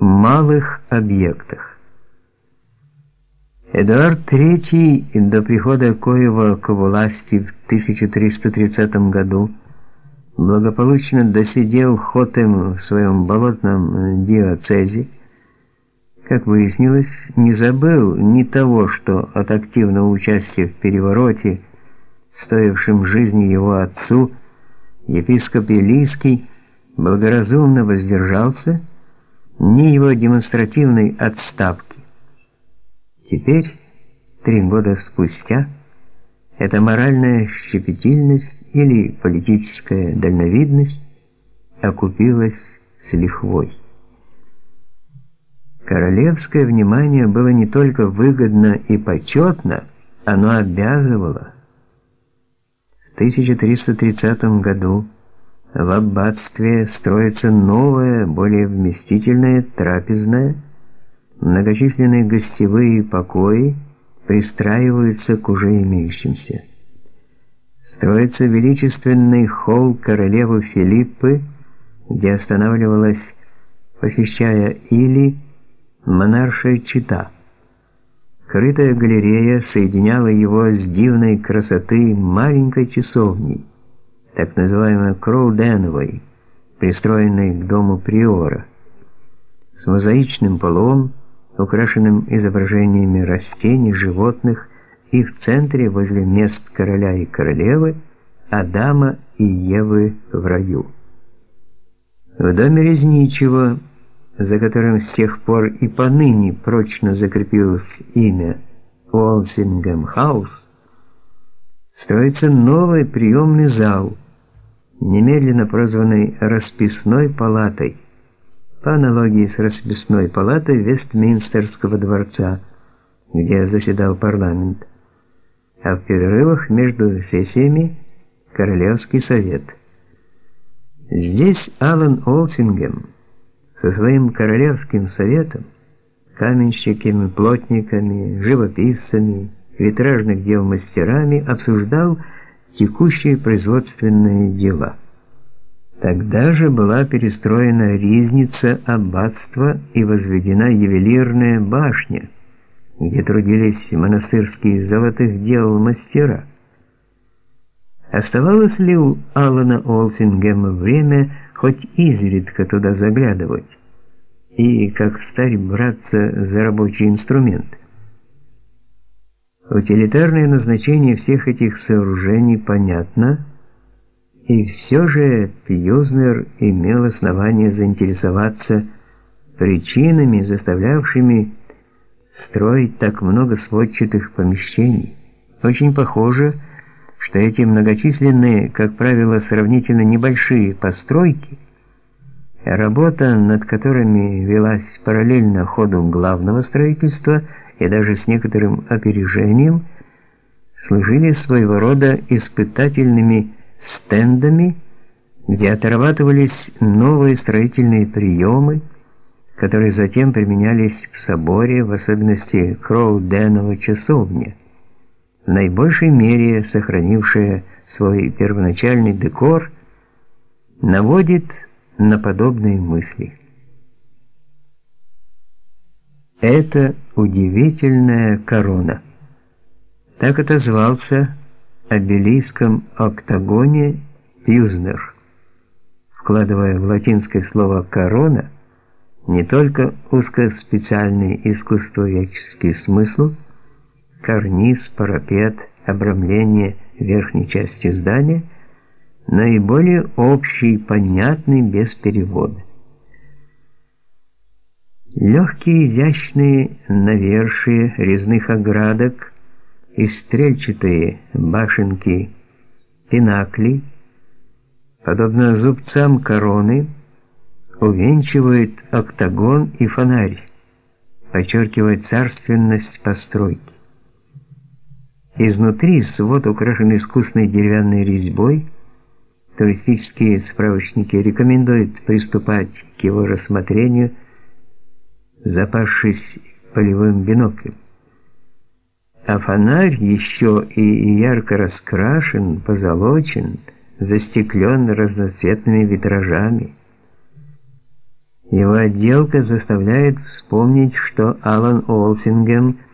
малых объектах. Эдуард III до прихода Коева к власти в 1330 году благополучно досидел хотем в своем болотном диоцезе, как выяснилось, не забыл ни того, что от активного участия в перевороте, стоившем жизни его отцу, епископ Илийский благоразумно воздержался, ни его демонстративной отставки. Теперь, три года спустя, эта моральная щепетильность или политическая дальновидность окупилась с лихвой. Королевское внимание было не только выгодно и почетно, оно обязывало. В 1330 году в аббатстве строится новая, более вместительная трапезная, многочисленные гостевые покои пристраиваются к уже имеющимся. Строится величественный холл королевы Филиппы, где останавливалась, посещая Или, монаршая чита. Крытая галерея соединяла его с дивной красоты маленькой часовней, так называемой Кроуденовой, пристроенной к дому приора, с мозаичным полом, украшенным изображениями растений, животных, и в центре, возле мест короля и королевы, Адама и Евы в раю. В доме Резничего за которым с тех пор и поныне прочно закрепилось имя Уолсингем Хаус, строится новый приемный зал, немедленно прозванный Расписной палатой, по аналогии с Расписной палатой Вестминстерского дворца, где заседал парламент, а в перерывах между сессиями Королевский совет. Здесь Алан Олсингем со своим королевским советом, каменщиками, плотниками, живописцами, витражных дел мастерами обсуждал текущие производственные дела. Тогда же была перестроена ризница аббатства и возведена ювелирная башня, где трудились монастырские золотых дел мастера. Оставалось ли у Алана Олсингема время хоть изредка туда заглядывать и как встарь браться за рабочий инструмент. Утилитарное назначение всех этих сооружений понятно, и все же Пьюзнер имел основание заинтересоваться причинами, заставлявшими строить так много сводчатых помещений. Очень похоже, что эти многочисленные, как правило, сравнительно небольшие постройки, работа над которыми велась параллельно ходу главного строительства и даже с некоторым опережением, служили своего рода испытательными стендами, где отрабатывались новые строительные приемы, которые затем применялись в соборе, в особенности Кроуденова часовня в наибольшей мере сохранившая свой первоначальный декор, наводит на подобные мысли. Это удивительная корона. Так отозвался о белийском октагоне Пьюзнер, вкладывая в латинское слово корона не только узкоспециальный искусствоведческий смысл, карниз, парапет, обрамление верхней части здания, наиболее общий, понятный без перевода. Легкие изящные навершие резных оградок и стрельчатые башенки пинакли, подобно зубцам короны, увенчивают октагон и фонарь, подчеркивая царственность постройки. Изнутри свод украшен искусной деревянной резьбой. Туристические справочники рекомендуют приступать к его рассмотрению, запавшись полевым биноклем. А фонарь еще и ярко раскрашен, позолочен, застеклен разноцветными витражами. Его отделка заставляет вспомнить, что Алан Олсингем –